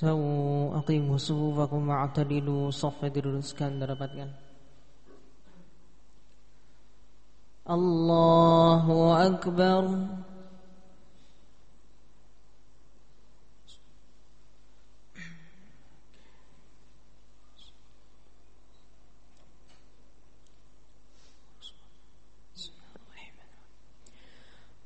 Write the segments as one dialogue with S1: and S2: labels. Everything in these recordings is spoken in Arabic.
S1: Sawu aqimu sufufakum wa'tadilu Sofnya diluruskan dapatkan Allahu Akbar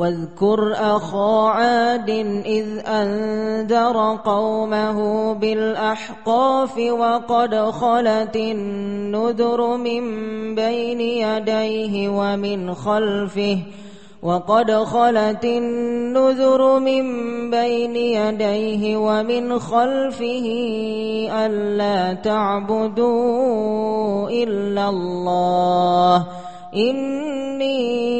S1: واذكر أخا عاد إذ أنذر قومه بالأحقاف وقد خلت النذر من بين يديه ومن خلفه وقد خلت النذر من بين يديه ومن خلفه ألا تعبدوا إلا الله إني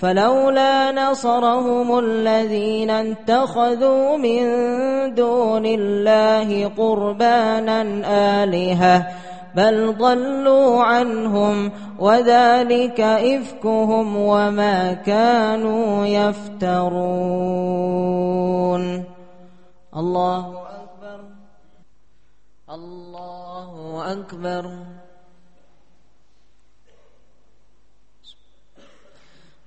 S1: فلولا نصرهم الذين اتخذوا من دون الله قربانا آلهة بل ضلوا عنهم وذلك إفكهم وما كانوا يفترون. الله أكبر. الله أكبر.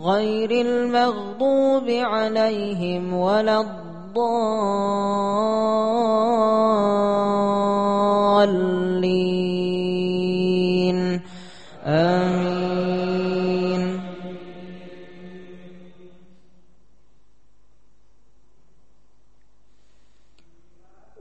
S1: غير المغضوب عليهم ولا الضالين. آمين.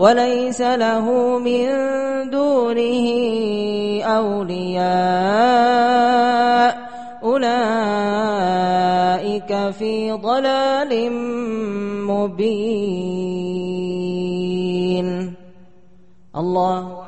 S1: وليس له من دونه أولياء. أولئك في ضلال مبين. الله